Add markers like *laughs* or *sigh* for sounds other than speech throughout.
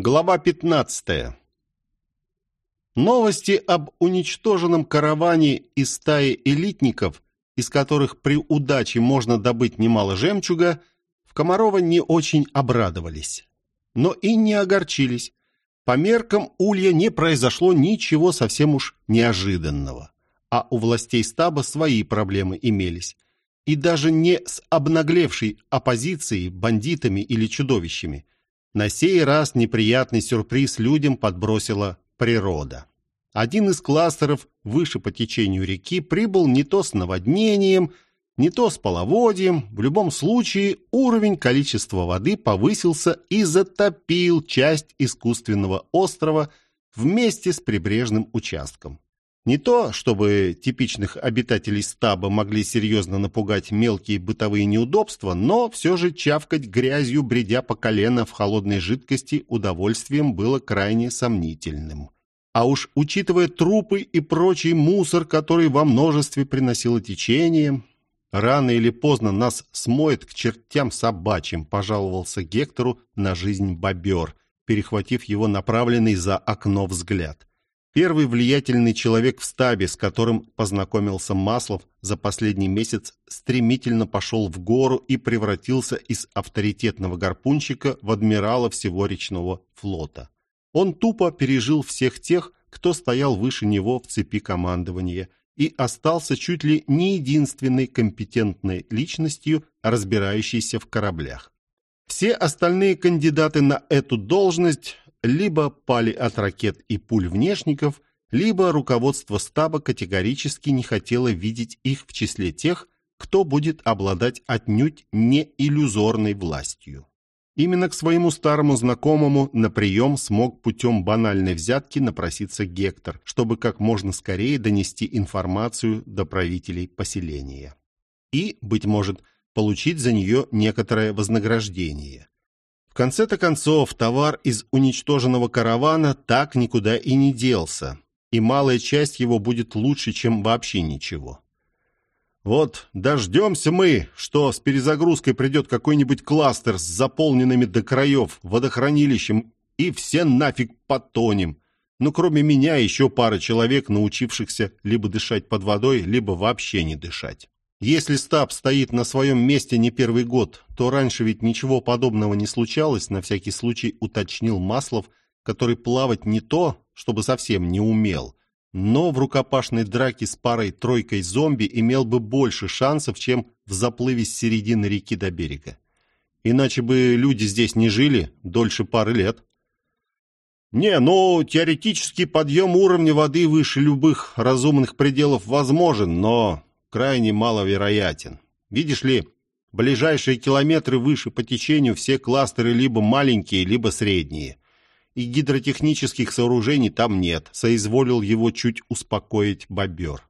Глава 15. Новости об уничтоженном караване из стаи элитников, из которых при удаче можно добыть немало жемчуга, в Комарова не очень обрадовались. Но и не огорчились. По меркам Улья не произошло ничего совсем уж неожиданного. А у властей стаба свои проблемы имелись. И даже не с обнаглевшей оппозицией, бандитами или чудовищами – на сей раз неприятный сюрприз людям подбросила природа. Один из кластеров выше по течению реки прибыл не то с наводнением, не то с половодьем. В любом случае уровень количества воды повысился и затопил часть искусственного острова вместе с прибрежным участком. Не то, чтобы типичных обитателей стаба могли серьезно напугать мелкие бытовые неудобства, но все же чавкать грязью, бредя по колено в холодной жидкости, удовольствием было крайне сомнительным. А уж учитывая трупы и прочий мусор, который во множестве приносило течение, рано или поздно нас смоет к чертям собачьим, пожаловался Гектору на жизнь бобер, перехватив его направленный за окно взгляд. Первый влиятельный человек в стабе, с которым познакомился Маслов за последний месяц, стремительно пошел в гору и превратился из авторитетного гарпунщика в адмирала всего речного флота. Он тупо пережил всех тех, кто стоял выше него в цепи командования, и остался чуть ли не единственной компетентной личностью, разбирающейся в кораблях. Все остальные кандидаты на эту должность либо пали от ракет и пуль внешников, либо руководство стаба категорически не хотело видеть их в числе тех, кто будет обладать отнюдь не иллюзорной властью. Именно к своему старому знакомому на прием смог путем банальной взятки напроситься Гектор, чтобы как можно скорее донести информацию до правителей поселения. И, быть может, получить за нее некоторое вознаграждение конце-то концов, товар из уничтоженного каравана так никуда и не делся, и малая часть его будет лучше, чем вообще ничего. Вот дождемся мы, что с перезагрузкой придет какой-нибудь кластер с заполненными до краев водохранилищем, и все нафиг потонем. Ну, кроме меня, еще пара человек, научившихся либо дышать под водой, либо вообще не дышать. Если стаб стоит на своем месте не первый год, то раньше ведь ничего подобного не случалось, на всякий случай уточнил Маслов, который плавать не то, чтобы совсем не умел, но в рукопашной драке с парой-тройкой зомби имел бы больше шансов, чем в заплыве с середины реки до берега. Иначе бы люди здесь не жили дольше пары лет. Не, ну, теоретически подъем уровня воды выше любых разумных пределов возможен, но крайне маловероятен. Видишь ли, ближайшие километры выше по течению все кластеры либо маленькие, либо средние. И гидротехнических сооружений там нет, соизволил его чуть успокоить бобер.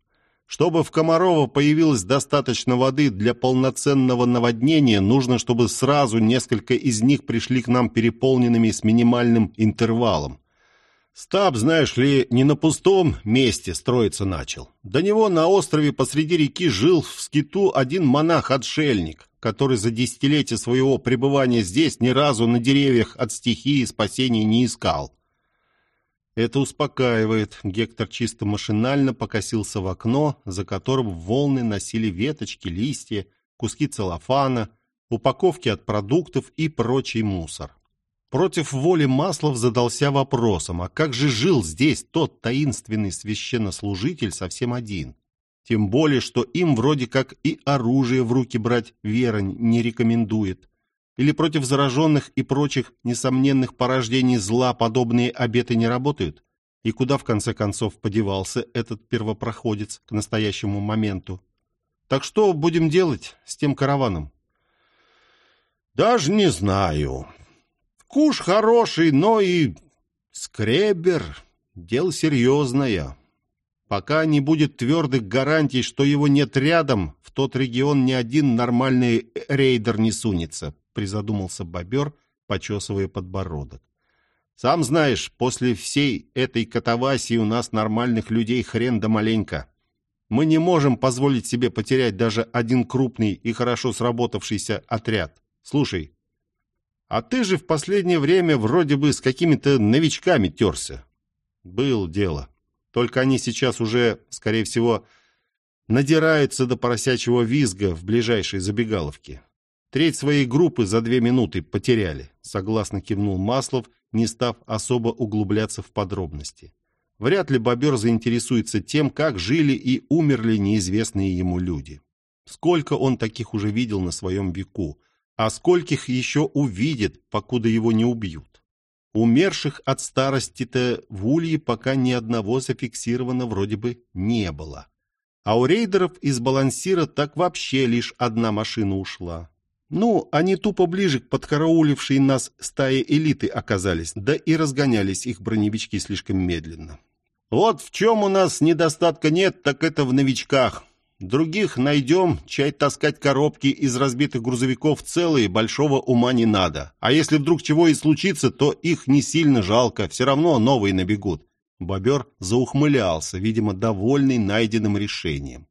Чтобы в Комарово появилось достаточно воды для полноценного наводнения, нужно, чтобы сразу несколько из них пришли к нам переполненными с минимальным интервалом. Стаб, знаешь ли, не на пустом месте строиться начал. До него на острове посреди реки жил в скиту один монах-отшельник, который за десятилетия своего пребывания здесь ни разу на деревьях от стихии спасения не искал. Это успокаивает. Гектор чисто машинально покосился в окно, за которым волны носили веточки, листья, куски целлофана, упаковки от продуктов и прочий мусор. Против воли Маслов задался вопросом, а как же жил здесь тот таинственный священнослужитель совсем один? Тем более, что им вроде как и оружие в руки брать вера не рекомендует. Или против зараженных и прочих несомненных порождений зла подобные обеты не работают? И куда в конце концов подевался этот первопроходец к настоящему моменту? Так что будем делать с тем караваном? Даже не знаю. Куш хороший, но и скребер — дело серьезное. Пока не будет твердых гарантий, что его нет рядом, в тот регион ни один нормальный рейдер не сунется, призадумался бобер, почесывая подбородок. Сам знаешь, после всей этой катавасии у нас нормальных людей хрен да маленько. Мы не можем позволить себе потерять даже один крупный и хорошо сработавшийся отряд. Слушай, А ты же в последнее время вроде бы с какими-то новичками терся. Был дело. Только они сейчас уже, скорее всего, надираются до поросячьего визга в ближайшей забегаловке. Треть своей группы за две минуты потеряли, согласно кивнул Маслов, не став особо углубляться в подробности. Вряд ли бобер заинтересуется тем, как жили и умерли неизвестные ему люди. Сколько он таких уже видел на своем веку, а скольких еще увидит, покуда его не убьют. Умерших от старости-то в Улье пока ни одного зафиксировано вроде бы не было. А у рейдеров из балансира так вообще лишь одна машина ушла. Ну, они тупо ближе к подкараулившей нас стае элиты оказались, да и разгонялись их броневички слишком медленно. Вот в чем у нас недостатка нет, так это в новичках. Других найдем, чай таскать коробки из разбитых грузовиков целые, большого ума не надо. А если вдруг чего и случится, то их не сильно жалко, все равно новые набегут. Бобер заухмылялся, видимо, довольный найденным решением.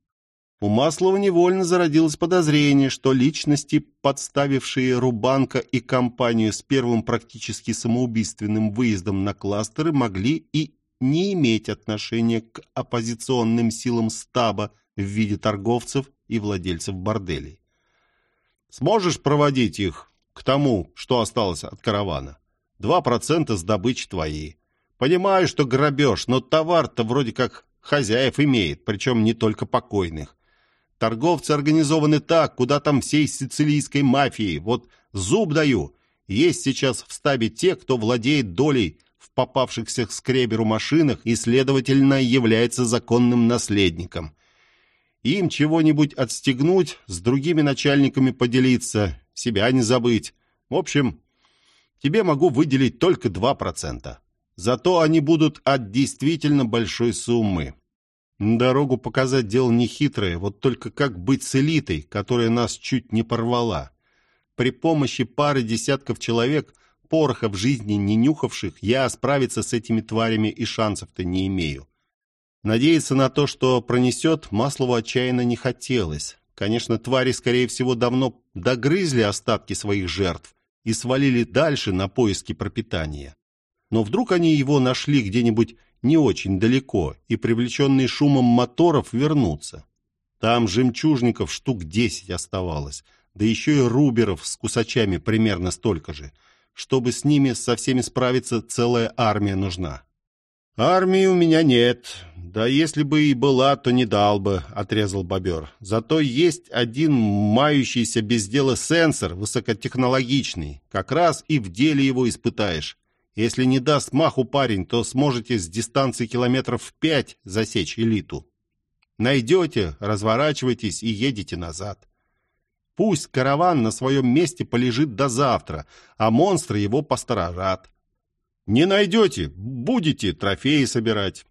У Маслова невольно зародилось подозрение, что личности, подставившие Рубанка и компанию с первым практически самоубийственным выездом на кластеры, могли и не иметь отношения к оппозиционным силам стаба в виде торговцев и владельцев борделей. Сможешь проводить их к тому, что осталось от каравана? Два процента с добычи твоей. Понимаю, что грабеж, но товар-то вроде как хозяев имеет, причем не только покойных. Торговцы организованы так, куда там всей сицилийской мафии. Вот зуб даю. Есть сейчас в стабе те, кто владеет долей в попавшихся к скреберу машинах и, следовательно, является законным наследником. Им чего-нибудь отстегнуть, с другими начальниками поделиться, себя не забыть. В общем, тебе могу выделить только 2%. Зато они будут от действительно большой суммы. Дорогу показать дело нехитрое, вот только как быть с элитой, которая нас чуть не порвала. При помощи пары десятков человек, пороха в жизни не нюхавших, я справиться с этими тварями и шансов-то не имею. Надеяться на то, что пронесет, Маслову отчаянно не хотелось. Конечно, твари, скорее всего, давно догрызли остатки своих жертв и свалили дальше на поиски пропитания. Но вдруг они его нашли где-нибудь не очень далеко и, привлеченные шумом моторов, вернутся. Там жемчужников штук десять оставалось, да еще и руберов с кусачами примерно столько же. Чтобы с ними со всеми справиться, целая армия нужна. «Армии у меня нет. Да если бы и была, то не дал бы», — отрезал бобер. «Зато есть один мающийся без дела сенсор, высокотехнологичный. Как раз и в деле его испытаешь. Если не даст маху парень, то сможете с дистанции километров в пять засечь элиту. Найдете, разворачивайтесь и едете назад. Пусть караван на своем месте полежит до завтра, а монстры его посторожат. Не найдете, будете трофеи собирать.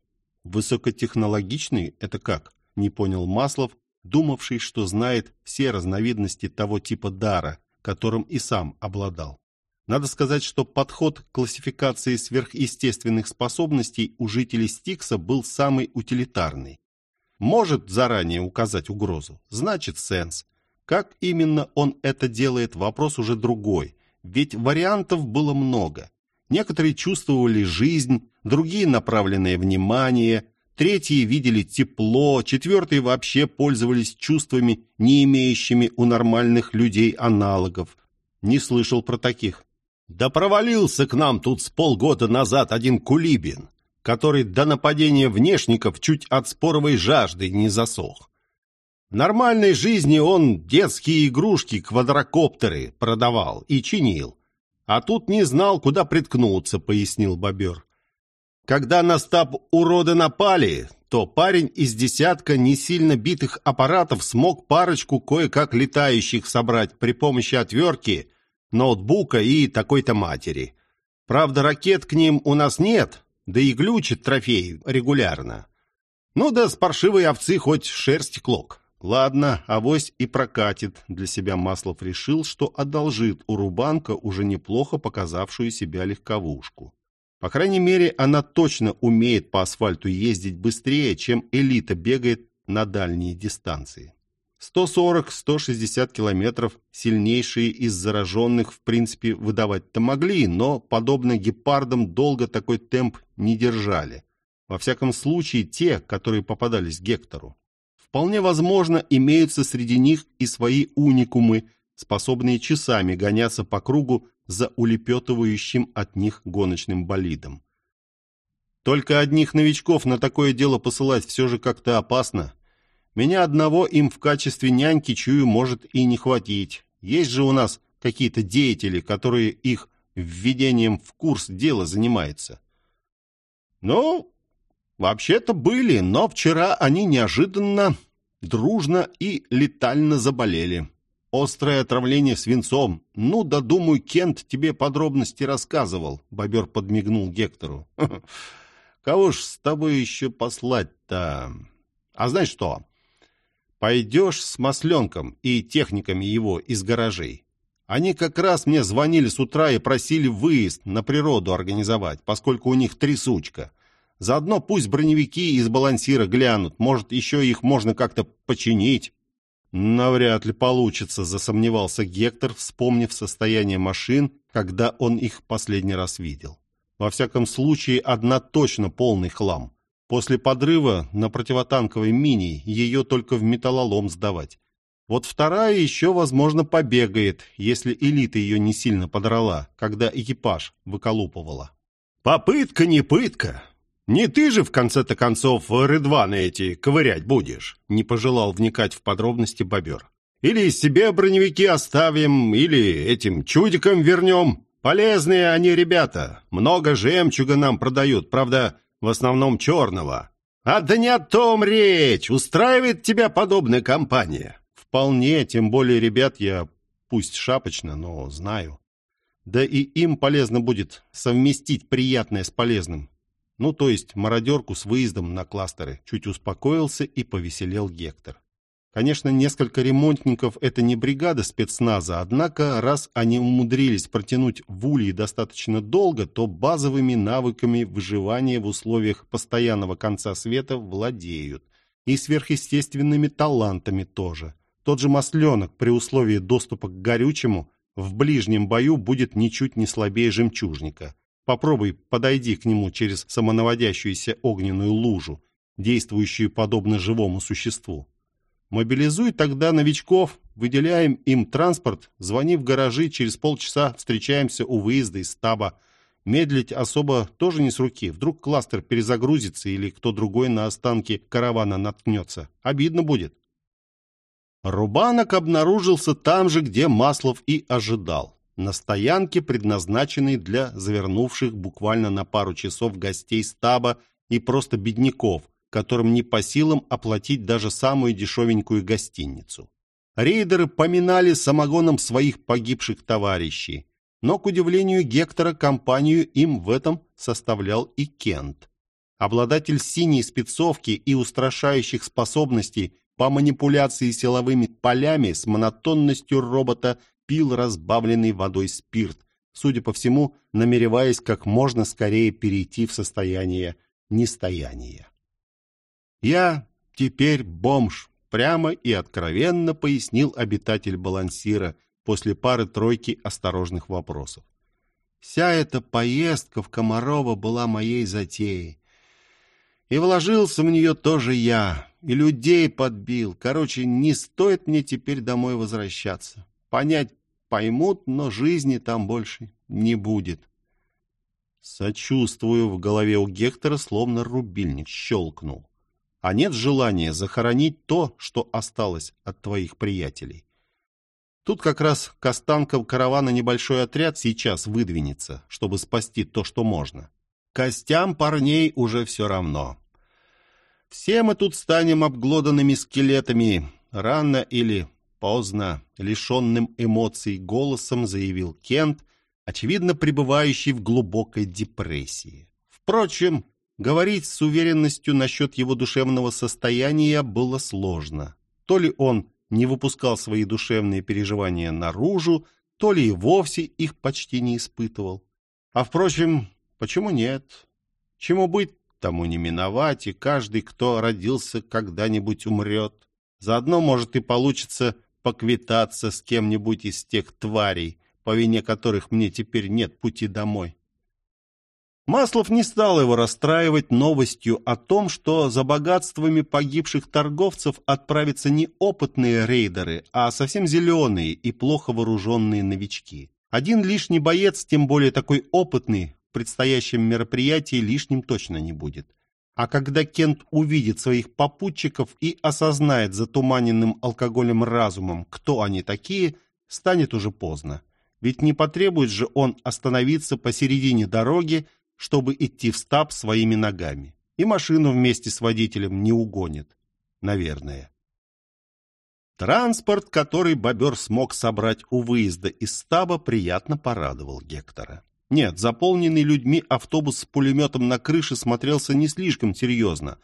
Высокотехнологичный — это как? Не понял Маслов, думавший, что знает все разновидности того типа дара, которым и сам обладал. Надо сказать, что подход к классификации сверхъестественных способностей у жителей Стикса был самый утилитарный. Может заранее указать угрозу, значит сенс. Как именно он это делает, вопрос уже другой, ведь вариантов было много. Некоторые чувствовали жизнь, другие направленное внимание, третьи видели тепло, четвертые вообще пользовались чувствами, не имеющими у нормальных людей аналогов. Не слышал про таких. Да провалился к нам тут с полгода назад один Кулибин, который до нападения внешников чуть от споровой жажды не засох. В нормальной жизни он детские игрушки, квадрокоптеры продавал и чинил. А тут не знал, куда приткнуться, пояснил бобер. Когда на стаб уроды напали, то парень из десятка не сильно битых аппаратов смог парочку кое-как летающих собрать при помощи отвертки ноутбука и такой-то матери. Правда, ракет к ним у нас нет, да и глючит трофей регулярно. Ну да с паршивой овцы хоть шерсть клок. Ладно, авось и прокатит. Для себя Маслов решил, что одолжит у Рубанка уже неплохо показавшую себя легковушку. По крайней мере, она точно умеет по асфальту ездить быстрее, чем элита бегает на дальние дистанции. 140-160 километров сильнейшие из зараженных в принципе выдавать-то могли, но, подобно гепардам, долго такой темп не держали. Во всяком случае, те, которые попадались Гектору. Вполне возможно, имеются среди них и свои уникумы, способные часами гоняться по кругу за улепетывающим от них гоночным болидом. Только одних новичков на такое дело посылать все же как-то опасно. Меня одного им в качестве няньки, чую, может и не хватить. Есть же у нас какие-то деятели, которые их введением в курс дела занимаются. Ну, вообще-то были, но вчера они неожиданно, дружно и летально заболели. Острое отравление свинцом. Ну, да, думаю, Кент тебе подробности рассказывал. Бобер подмигнул Гектору. *laughs* Кого ж с тобой еще послать-то? А знаешь что? Пойдешь с Масленком и техниками его из гаражей. Они как раз мне звонили с утра и просили выезд на природу организовать, поскольку у них трясучка. Заодно пусть броневики из балансира глянут, может, еще их можно как-то починить. Навряд ли получится, засомневался Гектор, вспомнив состояние машин, когда он их последний раз видел. Во всяком случае, одна точно полный хлам. После подрыва на противотанковой мини ее только в металлолом сдавать. Вот вторая еще, возможно, побегает, если элита ее не сильно подрала, когда экипаж выколупывала. Попытка не пытка. Не ты же, в конце-то концов, рыдваны эти ковырять будешь, не пожелал вникать в подробности бобер. Или себе броневики оставим, или этим чудикам вернем. Полезные они ребята, много жемчуга нам продают, правда, в основном черного. А да не о том речь, устраивает тебя подобная компания. Вполне, тем более ребят я, пусть шапочно, но знаю. Да и им полезно будет совместить приятное с полезным. Ну, то есть мародерку с выездом на кластеры. Чуть успокоился и повеселел Гектор. Конечно, несколько ремонтников – это не бригада спецназа, однако, раз они умудрились протянуть в улье достаточно долго, то базовыми навыками выживания в условиях постоянного конца света владеют. И сверхъестественными талантами тоже. Тот же масленок при условии доступа к горючему в ближнем бою будет ничуть не слабее жемчужника. Попробуй подойди к нему через самонаводящуюся огненную лужу, действующую подобно живому существу. Мобилизуй тогда новичков, выделяем им транспорт, звони в гаражи, через полчаса встречаемся у выезда из стаба. Медлить особо тоже не с руки. Вдруг кластер перезагрузится или кто другой на останки каравана наткнется. Обидно будет. Рубанок обнаружился там же, где Маслов и ожидал. На стоянке, предназначенной для завернувших буквально на пару часов гостей стаба и просто бедняков – которым не по силам оплатить даже самую дешевенькую гостиницу. Рейдеры поминали самогоном своих погибших товарищей, но, к удивлению Гектора, компанию им в этом составлял и Кент. Обладатель синей спецовки и устрашающих способностей по манипуляции силовыми полями с монотонностью робота пил разбавленный водой спирт, судя по всему, намереваясь как можно скорее перейти в состояние нестояния. «Я теперь бомж», — прямо и откровенно пояснил обитатель балансира после пары-тройки осторожных вопросов. «Вся эта поездка в Комарова была моей затеей. И вложился в нее тоже я, и людей подбил. Короче, не стоит мне теперь домой возвращаться. Понять поймут, но жизни там больше не будет». Сочувствую, в голове у Гектора словно рубильник щелкнул а нет желания захоронить то, что осталось от твоих приятелей. Тут как раз к останкам каравана небольшой отряд сейчас выдвинется, чтобы спасти то, что можно. Костям парней уже все равно. Все мы тут станем обглоданными скелетами, рано или поздно, лишенным эмоций голосом заявил Кент, очевидно пребывающий в глубокой депрессии. Впрочем, Говорить с уверенностью насчет его душевного состояния было сложно. То ли он не выпускал свои душевные переживания наружу, то ли и вовсе их почти не испытывал. А впрочем, почему нет? Чему быть, тому не миновать, и каждый, кто родился, когда-нибудь умрет. Заодно, может, и получится поквитаться с кем-нибудь из тех тварей, по вине которых мне теперь нет пути домой. Маслов не стал его расстраивать новостью о том, что за богатствами погибших торговцев отправятся не опытные рейдеры, а совсем зеленые и плохо вооруженные новички. Один лишний боец, тем более такой опытный, предстоящем мероприятии лишним точно не будет. А когда Кент увидит своих попутчиков и осознает затуманенным алкоголем разумом, кто они такие, станет уже поздно. Ведь не потребует же он остановиться посередине дороги, чтобы идти в стаб своими ногами. И машину вместе с водителем не угонит. Наверное. Транспорт, который бобер смог собрать у выезда из стаба, приятно порадовал Гектора. Нет, заполненный людьми автобус с пулеметом на крыше смотрелся не слишком серьезно,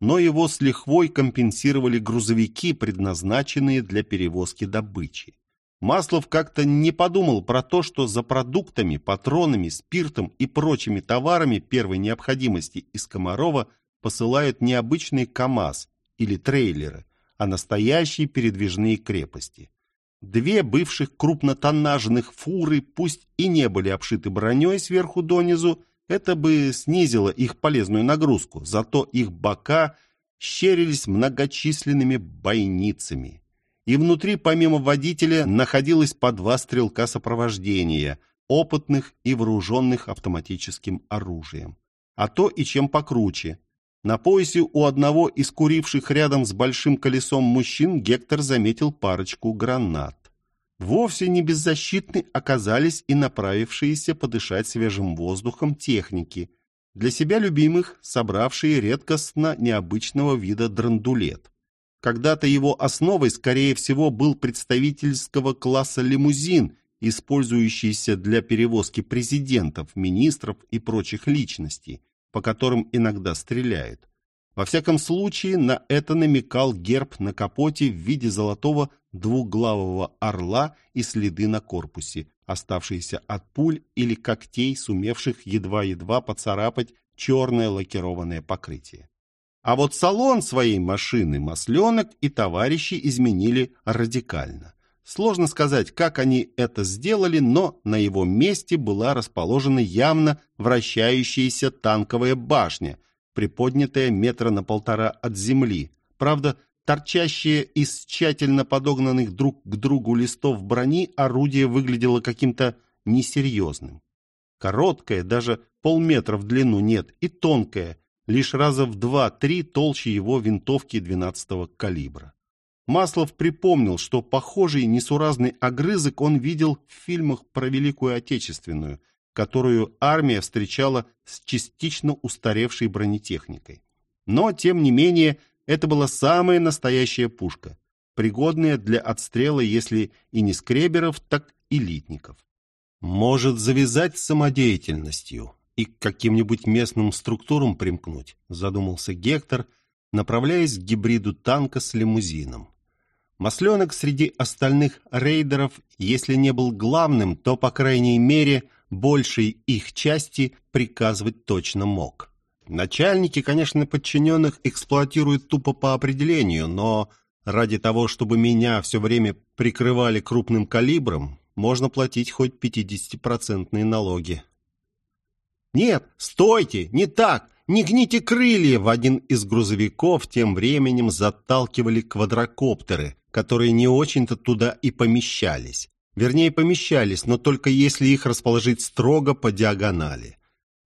но его с лихвой компенсировали грузовики, предназначенные для перевозки добычи. Маслов как-то не подумал про то, что за продуктами, патронами, спиртом и прочими товарами первой необходимости из Комарова посылают не обычный КАМАЗ или трейлеры, а настоящие передвижные крепости. Две бывших крупнотоннажных фуры, пусть и не были обшиты броней сверху донизу, это бы снизило их полезную нагрузку, зато их бока щерились многочисленными бойницами и внутри помимо водителя находилось по два стрелка сопровождения, опытных и вооруженных автоматическим оружием. А то и чем покруче. На поясе у одного из куривших рядом с большим колесом мужчин Гектор заметил парочку гранат. Вовсе не беззащитны оказались и направившиеся подышать свежим воздухом техники, для себя любимых, собравшие редкостно необычного вида драндулет. Когда-то его основой, скорее всего, был представительского класса лимузин, использующийся для перевозки президентов, министров и прочих личностей, по которым иногда стреляют. Во всяком случае, на это намекал герб на капоте в виде золотого двуглавого орла и следы на корпусе, оставшиеся от пуль или когтей, сумевших едва-едва поцарапать черное лакированное покрытие. А вот салон своей машины масленок и товарищи изменили радикально. Сложно сказать, как они это сделали, но на его месте была расположена явно вращающаяся танковая башня, приподнятая метра на полтора от земли. Правда, торчащее из тщательно подогнанных друг к другу листов брони орудие выглядело каким-то несерьезным. Короткое, даже полметра в длину нет, и тонкое, лишь раза в два-три толще его винтовки 12-го калибра. Маслов припомнил, что похожий несуразный огрызок он видел в фильмах про Великую Отечественную, которую армия встречала с частично устаревшей бронетехникой. Но, тем не менее, это была самая настоящая пушка, пригодная для отстрела, если и не скреберов, так и литников. Может завязать самодеятельностью, и к каким-нибудь местным структурам примкнуть, задумался Гектор, направляясь к гибриду танка с лимузином. Масленок среди остальных рейдеров, если не был главным, то, по крайней мере, большей их части приказывать точно мог. Начальники, конечно, подчиненных эксплуатируют тупо по определению, но ради того, чтобы меня все время прикрывали крупным калибром, можно платить хоть 50% налоги. «Нет, стойте, не так! Не гните крылья!» В один из грузовиков тем временем заталкивали квадрокоптеры, которые не очень-то туда и помещались. Вернее, помещались, но только если их расположить строго по диагонали.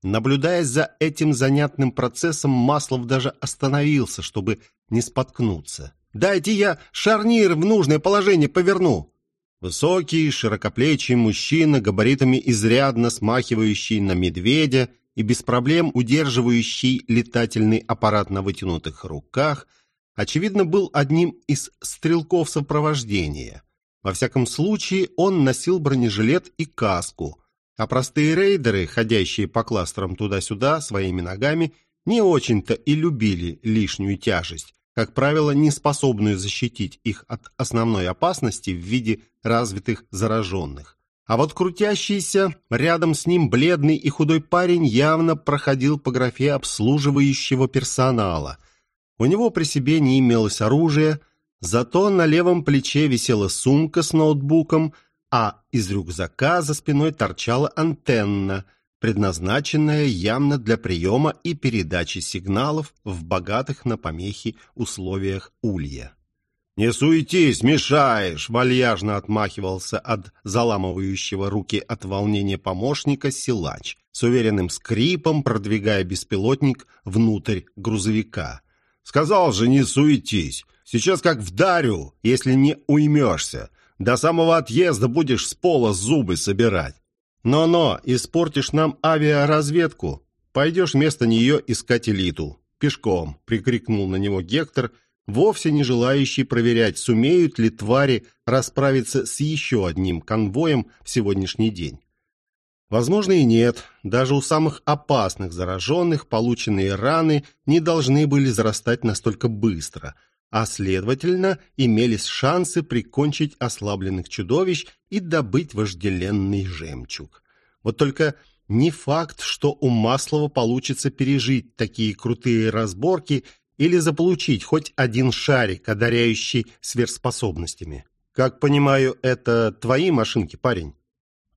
Наблюдая за этим занятным процессом, Маслов даже остановился, чтобы не споткнуться. «Дайте я шарнир в нужное положение поверну!» Высокий, широкоплечий мужчина, габаритами изрядно смахивающий на медведя и без проблем удерживающий летательный аппарат на вытянутых руках, очевидно, был одним из стрелков сопровождения. Во всяком случае, он носил бронежилет и каску, а простые рейдеры, ходящие по кластерам туда-сюда своими ногами, не очень-то и любили лишнюю тяжесть, как правило, не способную защитить их от основной опасности в виде развитых зараженных. А вот крутящийся рядом с ним бледный и худой парень явно проходил по графе обслуживающего персонала. У него при себе не имелось оружия, Зато на левом плече висела сумка с ноутбуком, а из рюкзака за спиной торчала антенна, предназначенная явно для приема и передачи сигналов в богатых на помехи условиях улья. «Не суетись, мешаешь!» — вальяжно отмахивался от заламывающего руки от волнения помощника силач, с уверенным скрипом продвигая беспилотник внутрь грузовика. «Сказал же, не суетись! Сейчас как вдарю, если не уймешься. До самого отъезда будешь с пола зубы собирать. Но-но, испортишь нам авиаразведку. Пойдешь вместо нее искать элиту. Пешком!» — прикрикнул на него Гектор — вовсе не желающий проверять, сумеют ли твари расправиться с еще одним конвоем в сегодняшний день. Возможно и нет, даже у самых опасных зараженных полученные раны не должны были зарастать настолько быстро, а следовательно имелись шансы прикончить ослабленных чудовищ и добыть вожделенный жемчуг. Вот только не факт, что у Маслова получится пережить такие крутые разборки или заполучить хоть один шарик, одаряющий сверхспособностями. Как понимаю, это твои машинки, парень?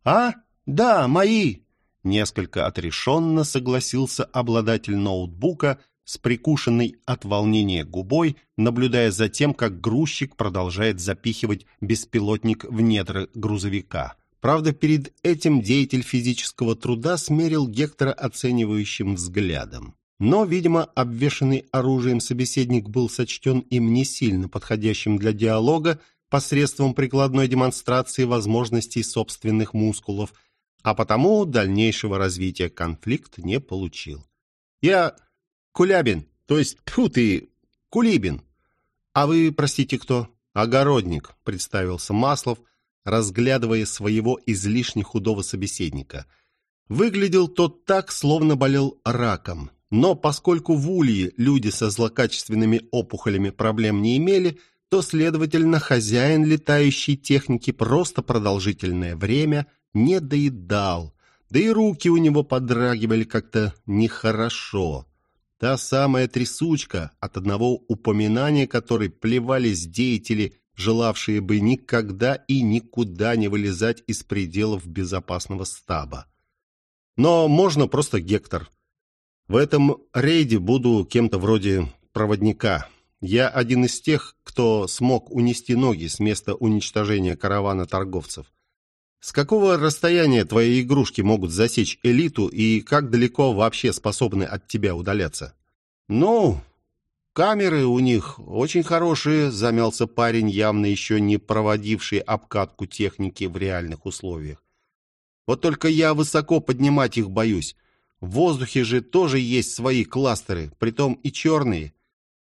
А? Да, мои. Несколько отрешенно согласился обладатель ноутбука с прикушенной от волнения губой, наблюдая за тем, как грузчик продолжает запихивать беспилотник в недра грузовика. Правда, перед этим деятель физического труда смерил Гектора оценивающим взглядом. Но, видимо, обвешанный оружием собеседник был сочтен им не сильно подходящим для диалога посредством прикладной демонстрации возможностей собственных мускулов, а потому дальнейшего развития конфликт не получил. «Я Кулябин, то есть, тьфу ты, Кулибин. А вы, простите, кто?» «Огородник», — представился Маслов, разглядывая своего излишне худого собеседника. Выглядел тот так, словно болел раком, но поскольку в Улье люди со злокачественными опухолями проблем не имели, то, следовательно, хозяин летающей техники просто продолжительное время не доедал, да и руки у него подрагивали как-то нехорошо. Та самая трясучка, от одного упоминания которой плевались деятели, желавшие бы никогда и никуда не вылезать из пределов безопасного стаба. Но можно просто Гектор. В этом рейде буду кем-то вроде проводника. Я один из тех, кто смог унести ноги с места уничтожения каравана торговцев. С какого расстояния твои игрушки могут засечь элиту и как далеко вообще способны от тебя удаляться? Ну, камеры у них очень хорошие, замялся парень, явно еще не проводивший обкатку техники в реальных условиях. Вот только я высоко поднимать их боюсь. В воздухе же тоже есть свои кластеры, притом и черные.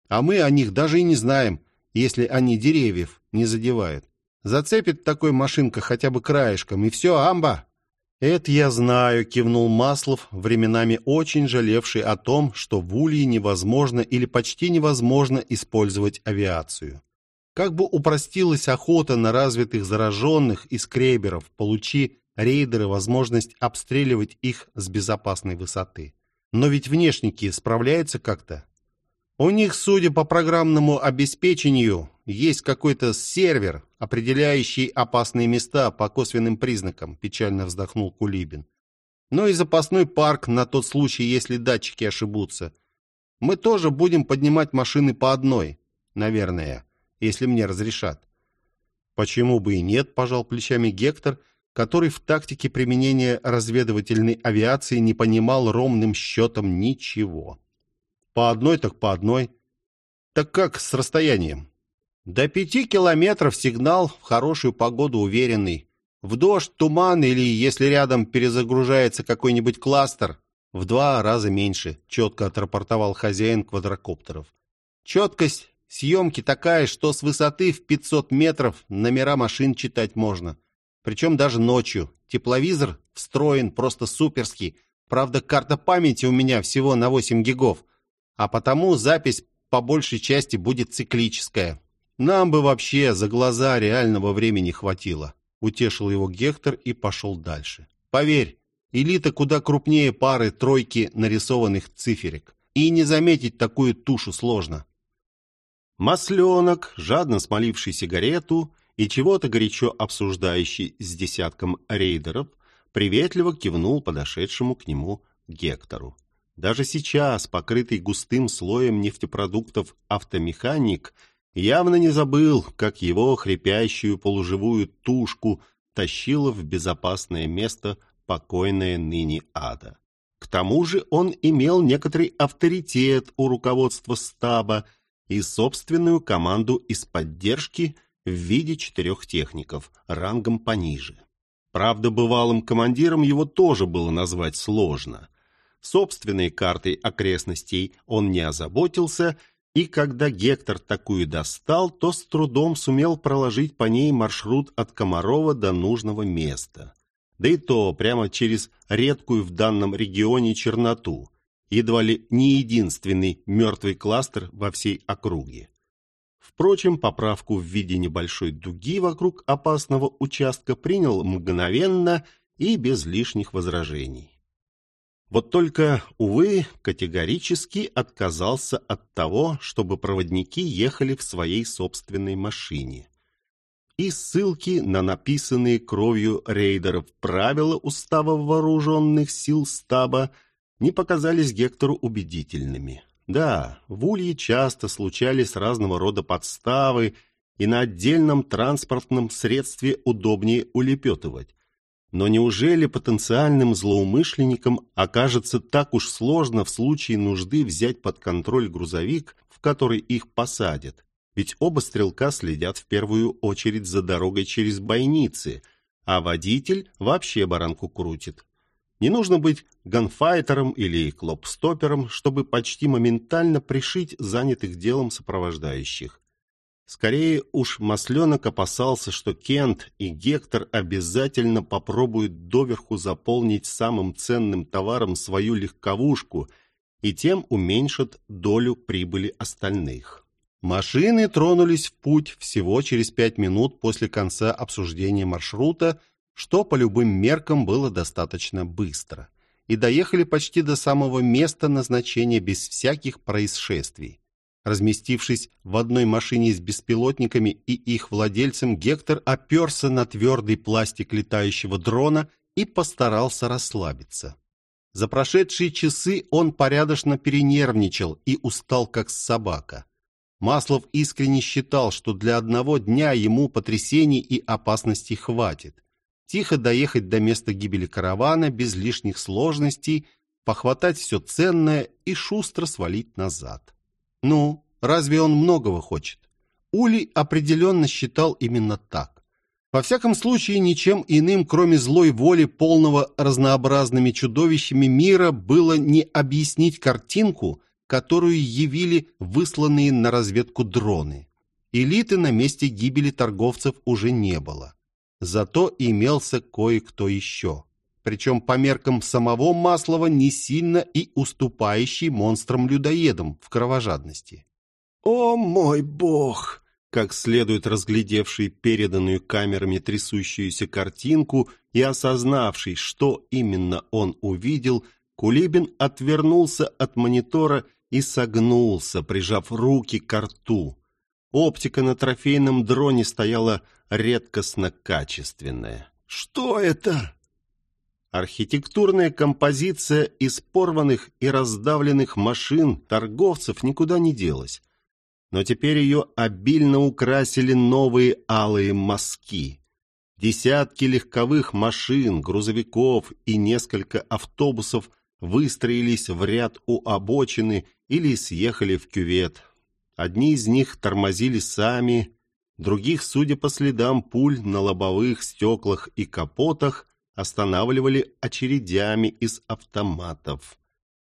А мы о них даже и не знаем, если они деревьев не задевают. Зацепит такой машинка хотя бы краешком, и все, амба!» «Это я знаю», — кивнул Маслов, временами очень жалевший о том, что в Улье невозможно или почти невозможно использовать авиацию. Как бы упростилась охота на развитых зараженных и скреберов, получи рейдеры возможность обстреливать их с безопасной высоты. Но ведь внешники справляются как-то. У них, судя по программному обеспечению, есть какой-то сервер, определяющий опасные места по косвенным признакам, печально вздохнул Кулибин. Ну и запасной парк на тот случай, если датчики ошибутся. Мы тоже будем поднимать машины по одной, наверное, если мне разрешат. Почему бы и нет, пожал плечами Гектор, который в тактике применения разведывательной авиации не понимал ровным счетом ничего. По одной так по одной. Так как с расстоянием? До пяти километров сигнал в хорошую погоду уверенный. В дождь, туман или если рядом перезагружается какой-нибудь кластер, в два раза меньше, четко отрапортовал хозяин квадрокоптеров. Четкость съемки такая, что с высоты в 500 метров номера машин читать можно. Причем даже ночью. Тепловизор встроен просто суперский. Правда, карта памяти у меня всего на 8 гигов. А потому запись по большей части будет циклическая. Нам бы вообще за глаза реального времени хватило. Утешил его Гектор и пошел дальше. Поверь, элита куда крупнее пары тройки нарисованных циферек. И не заметить такую тушу сложно. Масленок, жадно смоливший сигарету и чего-то горячо обсуждающий с десятком рейдеров, приветливо кивнул подошедшему к нему Гектору. Даже сейчас, покрытый густым слоем нефтепродуктов автомеханик, явно не забыл, как его хрипящую полуживую тушку тащило в безопасное место покойная ныне ада. К тому же он имел некоторый авторитет у руководства стаба и собственную команду из поддержки в виде четырех техников, рангом пониже. Правда, бывалым командиром его тоже было назвать сложно. Собственной картой окрестностей он не озаботился, и когда Гектор такую достал, то с трудом сумел проложить по ней маршрут от Комарова до нужного места. Да и то прямо через редкую в данном регионе черноту, едва ли не единственный мертвый кластер во всей округе. Впрочем, поправку в виде небольшой дуги вокруг опасного участка принял мгновенно и без лишних возражений. Вот только, увы, категорически отказался от того, чтобы проводники ехали в своей собственной машине. И ссылки на написанные кровью рейдеров правила устава вооруженных сил стаба не показались Гектору убедительными. Да, в Улье часто случались разного рода подставы, и на отдельном транспортном средстве удобнее улепетывать. Но неужели потенциальным злоумышленникам окажется так уж сложно в случае нужды взять под контроль грузовик, в который их посадят? Ведь оба стрелка следят в первую очередь за дорогой через бойницы, а водитель вообще баранку крутит. Не нужно быть ганфайтером или клопстопером, чтобы почти моментально пришить занятых делом сопровождающих. Скорее уж Масленок опасался, что Кент и Гектор обязательно попробуют доверху заполнить самым ценным товаром свою легковушку и тем уменьшат долю прибыли остальных. Машины тронулись в путь всего через пять минут после конца обсуждения маршрута, что по любым меркам было достаточно быстро, и доехали почти до самого места назначения без всяких происшествий. Разместившись в одной машине с беспилотниками и их владельцем, Гектор оперся на твердый пластик летающего дрона и постарался расслабиться. За прошедшие часы он порядочно перенервничал и устал, как собака. Маслов искренне считал, что для одного дня ему потрясений и опасностей хватит. Тихо доехать до места гибели каравана без лишних сложностей, похватать все ценное и шустро свалить назад. Ну, разве он многого хочет? Улей определенно считал именно так. Во всяком случае, ничем иным, кроме злой воли полного разнообразными чудовищами мира, было не объяснить картинку, которую явили высланные на разведку дроны. Элиты на месте гибели торговцев уже не было. Зато имелся кое-кто еще причем по меркам самого Маслова не сильно и уступающий монстрам-людоедам в кровожадности. «О мой бог!» Как следует разглядевший переданную камерами трясущуюся картинку и осознавший, что именно он увидел, Кулибин отвернулся от монитора и согнулся, прижав руки к рту. Оптика на трофейном дроне стояла редкостно качественная. «Что это?» Архитектурная композиция из порванных и раздавленных машин торговцев никуда не делась. Но теперь ее обильно украсили новые алые мазки. Десятки легковых машин, грузовиков и несколько автобусов выстроились в ряд у обочины или съехали в кювет. Одни из них тормозили сами, других, судя по следам пуль на лобовых стеклах и капотах, останавливали очередями из автоматов.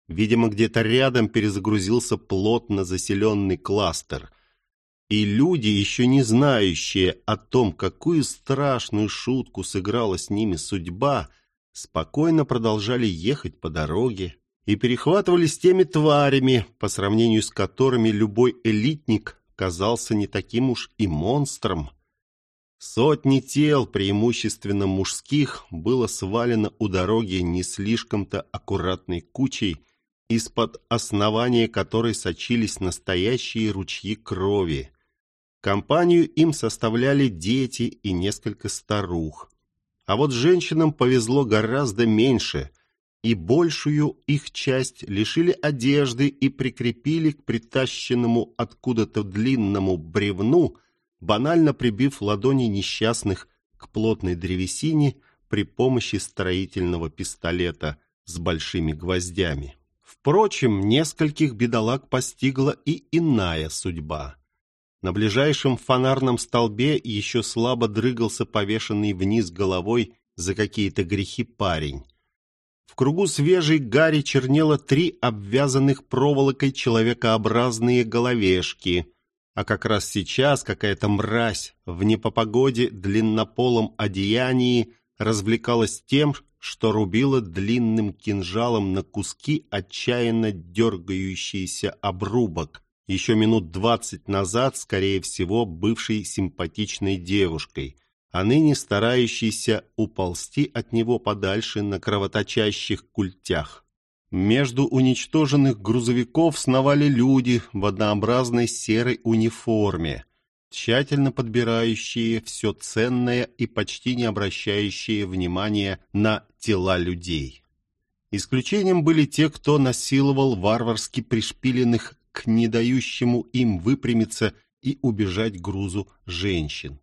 Видимо, где-то рядом перезагрузился плотно заселенный кластер. И люди, еще не знающие о том, какую страшную шутку сыграла с ними судьба, спокойно продолжали ехать по дороге и перехватывались теми тварями, по сравнению с которыми любой элитник казался не таким уж и монстром, Сотни тел, преимущественно мужских, было свалено у дороги не слишком-то аккуратной кучей, из-под основания которой сочились настоящие ручьи крови. Компанию им составляли дети и несколько старух. А вот женщинам повезло гораздо меньше, и большую их часть лишили одежды и прикрепили к притащенному откуда-то длинному бревну, банально прибив ладони несчастных к плотной древесине при помощи строительного пистолета с большими гвоздями. Впрочем, нескольких бедолаг постигла и иная судьба. На ближайшем фонарном столбе еще слабо дрыгался повешенный вниз головой за какие-то грехи парень. В кругу свежей гари чернело три обвязанных проволокой человекообразные головешки, а как раз сейчас какая-то мразь в непопогоде длиннополом одеянии развлекалась тем, что рубила длинным кинжалом на куски отчаянно дергающийся обрубок, еще минут двадцать назад, скорее всего, бывшей симпатичной девушкой, а ныне старающейся уползти от него подальше на кровоточащих культях. Между уничтоженных грузовиков сновали люди в однообразной серой униформе, тщательно подбирающие все ценное и почти не обращающие внимания на тела людей. Исключением были те, кто насиловал варварски пришпиленных к не дающему им выпрямиться и убежать грузу женщин.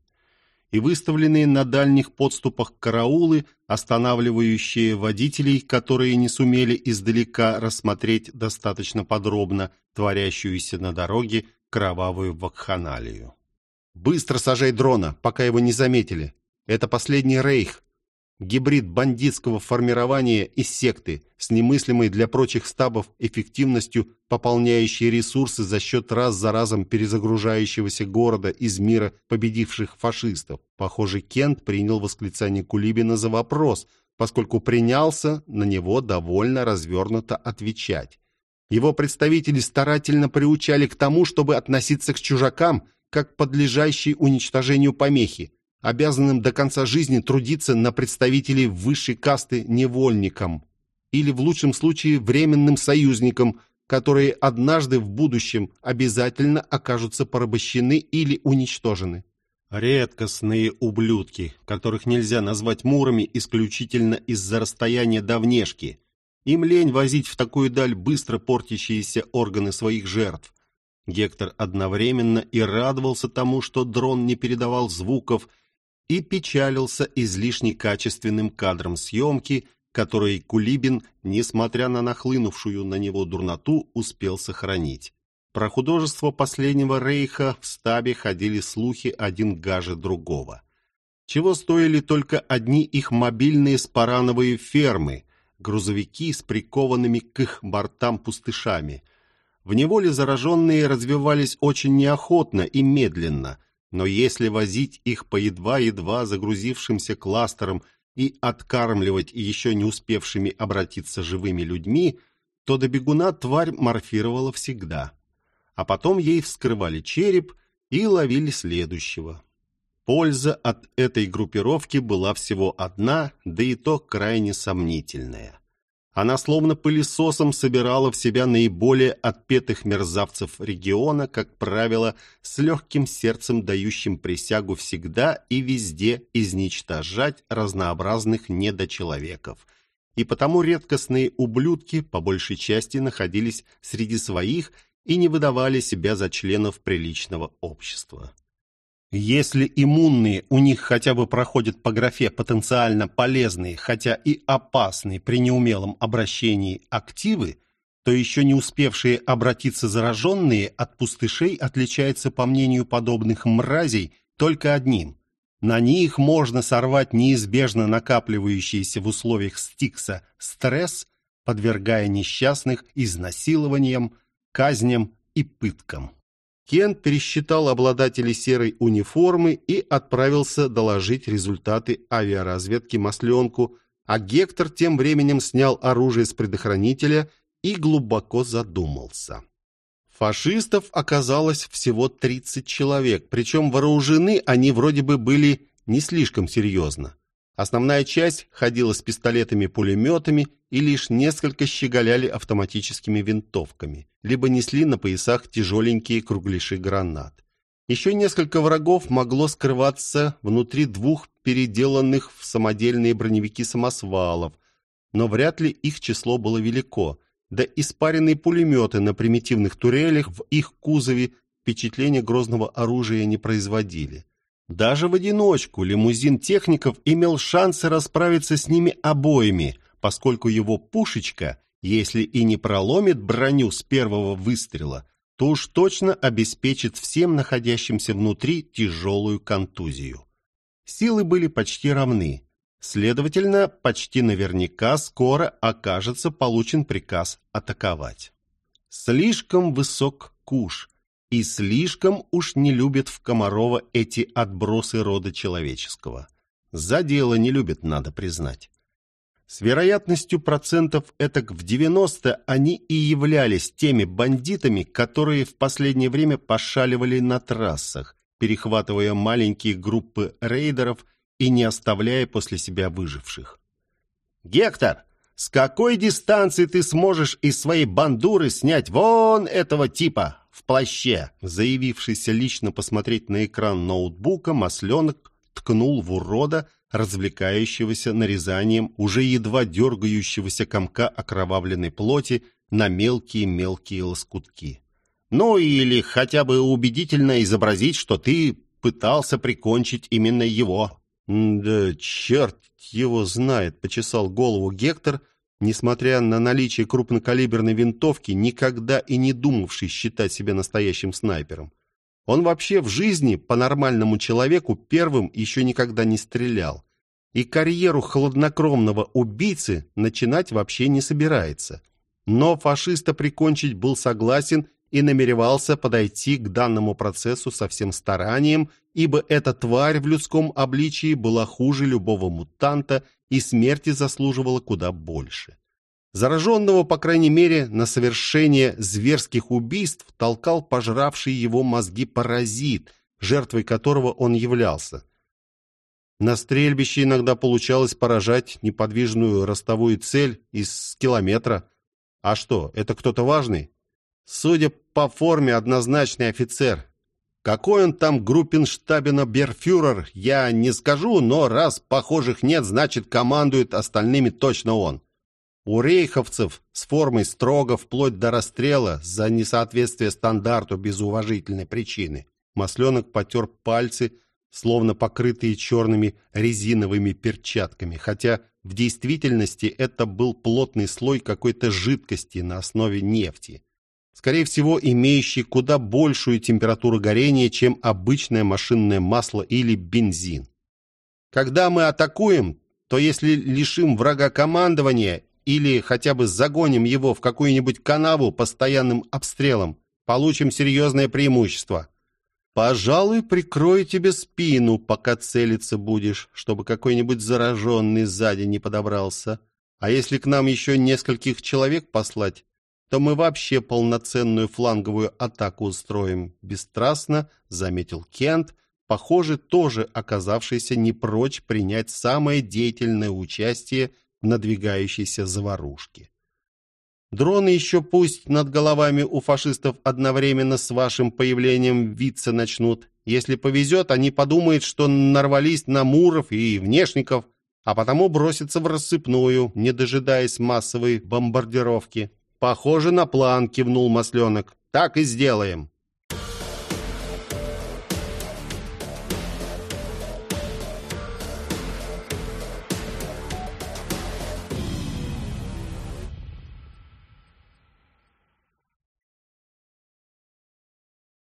И выставленные на дальних подступах караулы, останавливающие водителей, которые не сумели издалека рассмотреть достаточно подробно творящуюся на дороге кровавую вакханалию. Быстро сажай дрона, пока его не заметили. Это последний рейх. Гибрид бандитского формирования и секты с немыслимой для прочих стабов эффективностью, пополняющей ресурсы за счет раз за разом перезагружающегося города из мира победивших фашистов. Похоже, Кент принял восклицание Кулибина за вопрос, поскольку принялся на него довольно развернуто отвечать. Его представители старательно приучали к тому, чтобы относиться к чужакам как подлежащей уничтожению помехи, обязанным до конца жизни трудиться на представителей высшей касты невольникам или в лучшем случае временным союзникам, которые однажды в будущем обязательно окажутся порабощены или уничтожены. Редкостные ублюдки, которых нельзя назвать мурами исключительно из-за расстояния до внешки. Им лень возить в такую даль быстро портящиеся органы своих жертв. Гектор одновременно и радовался тому, что дрон не передавал звуков, и печалился излишне качественным кадром съемки, который Кулибин, несмотря на нахлынувшую на него дурноту, успел сохранить. Про художество последнего рейха в стабе ходили слухи один гаже другого. Чего стоили только одни их мобильные спарановые фермы, грузовики с прикованными к их бортам пустышами – в неволе зараженные развивались очень неохотно и медленно, но если возить их по едва-едва загрузившимся кластерам и откармливать еще не успевшими обратиться живыми людьми, то до бегуна тварь морфировала всегда. А потом ей вскрывали череп и ловили следующего. Польза от этой группировки была всего одна, да и то крайне сомнительная. Она словно пылесосом собирала в себя наиболее отпетых мерзавцев региона, как правило, с легким сердцем, дающим присягу всегда и везде изничтожать разнообразных недочеловеков. И потому редкостные ублюдки по большей части находились среди своих и не выдавали себя за членов приличного общества. Если иммунные у них хотя бы проходят по графе потенциально полезные, хотя и опасные при неумелом обращении активы, то еще не успевшие обратиться зараженные от пустышей отличаются, по мнению подобных мразей, только одним. На них можно сорвать неизбежно накапливающийся в условиях стикса стресс, подвергая несчастных изнасилованиям, казням и пыткам. Кен пересчитал обладателей серой униформы и отправился доложить результаты авиаразведки Масленку, а Гектор тем временем снял оружие с предохранителя и глубоко задумался. Фашистов оказалось всего 30 человек, причем вооружены они вроде бы были не слишком серьезно. Основная часть ходила с пистолетами-пулеметами и лишь несколько щеголяли автоматическими винтовками, либо несли на поясах тяжеленькие кругляши гранат. Еще несколько врагов могло скрываться внутри двух переделанных в самодельные броневики самосвалов, но вряд ли их число было велико, да испаренные пулеметы на примитивных турелях в их кузове впечатления грозного оружия не производили. Даже в одиночку лимузин техников имел шансы расправиться с ними обоими, поскольку его пушечка, если и не проломит броню с первого выстрела, то уж точно обеспечит всем находящимся внутри тяжелую контузию. Силы были почти равны. Следовательно, почти наверняка скоро окажется получен приказ атаковать. Слишком высок куш, и слишком уж не любят в Комарова эти отбросы рода человеческого. За дело не любят, надо признать. С вероятностью процентов этак в 90 они и являлись теми бандитами, которые в последнее время пошаливали на трассах, перехватывая маленькие группы рейдеров и не оставляя после себя выживших. «Гектор, с какой дистанции ты сможешь из своей бандуры снять вон этого типа в плаще?» Заявившийся лично посмотреть на экран ноутбука, масленок ткнул в урода, развлекающегося нарезанием уже едва дергающегося комка окровавленной плоти на мелкие-мелкие лоскутки. Ну или хотя бы убедительно изобразить, что ты пытался прикончить именно его. «Да черт его знает», — почесал голову Гектор, несмотря на наличие крупнокалиберной винтовки, никогда и не думавший считать себя настоящим снайпером. Он вообще в жизни по нормальному человеку первым еще никогда не стрелял. И карьеру хладнокровного убийцы начинать вообще не собирается. Но фашиста прикончить был согласен и намеревался подойти к данному процессу со всем старанием, ибо эта тварь в людском обличии была хуже любого мутанта и смерти заслуживала куда больше. Зараженного, по крайней мере, на совершение зверских убийств толкал пожравший его мозги паразит, жертвой которого он являлся. На стрельбище иногда получалось поражать неподвижную ростовую цель из километра. А что, это кто-то важный? Судя по форме, однозначный офицер. Какой он там группенштабена Берфюрер, я не скажу, но раз похожих нет, значит командует остальными точно он. У рейховцев с формой строго вплоть до расстрела за несоответствие стандарту без уважительной причины. Масленок потер пальцы, словно покрытые черными резиновыми перчатками, хотя в действительности это был плотный слой какой-то жидкости на основе нефти. Скорее всего, имеющий куда большую температуру горения, чем обычное машинное масло или бензин. Когда мы атакуем, то если лишим врага командования или хотя бы загоним его в какую-нибудь канаву постоянным обстрелом, получим серьезное преимущество. Пожалуй, прикрою тебе спину, пока целиться будешь, чтобы какой-нибудь зараженный сзади не подобрался. А если к нам еще нескольких человек послать, то мы вообще полноценную фланговую атаку устроим, бесстрастно заметил Кент, похоже, тоже оказавшийся не прочь принять самое деятельное участие надвигающейся заварушки. Дроны еще пусть над головами у фашистов одновременно с вашим появлением виться начнут. Если повезет, они подумают, что нарвались на Муров и Внешников, а потому бросятся в рассыпную, не дожидаясь массовой бомбардировки. «Похоже на план», — кивнул Масленок. «Так и сделаем».